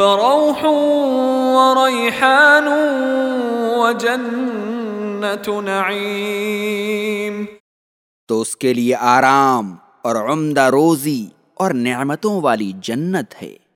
فروح وريحان وجنة نعيم. تو اس کے لیے آرام اور عمدہ روزی اور نعمتوں والی جنت ہے۔